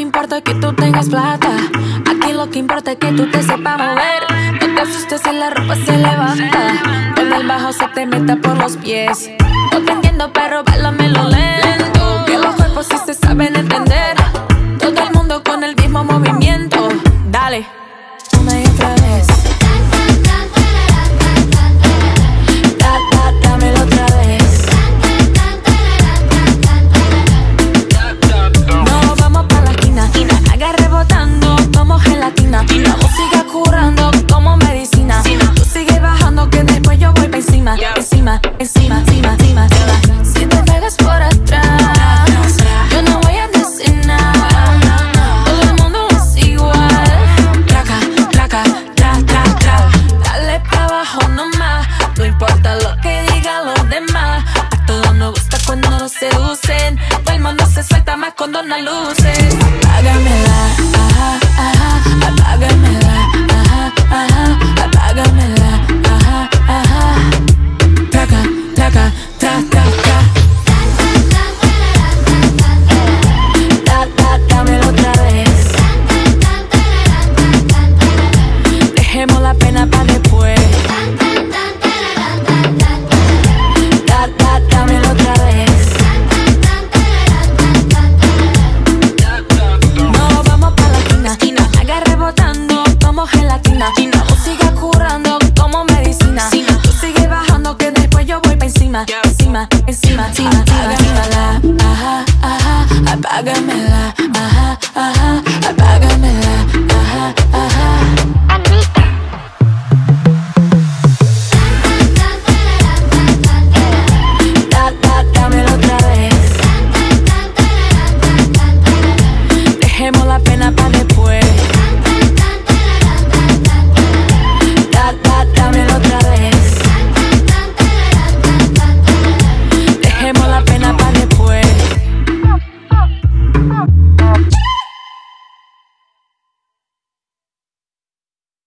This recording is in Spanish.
importa que tú tengas plata. Aquí lo que importa es que tú te sepas mover. No te asustes si la ropa se levanta. Cuando el bajo se te meta por los pies. No te entiendo, pero apágamela, ajá, ajá,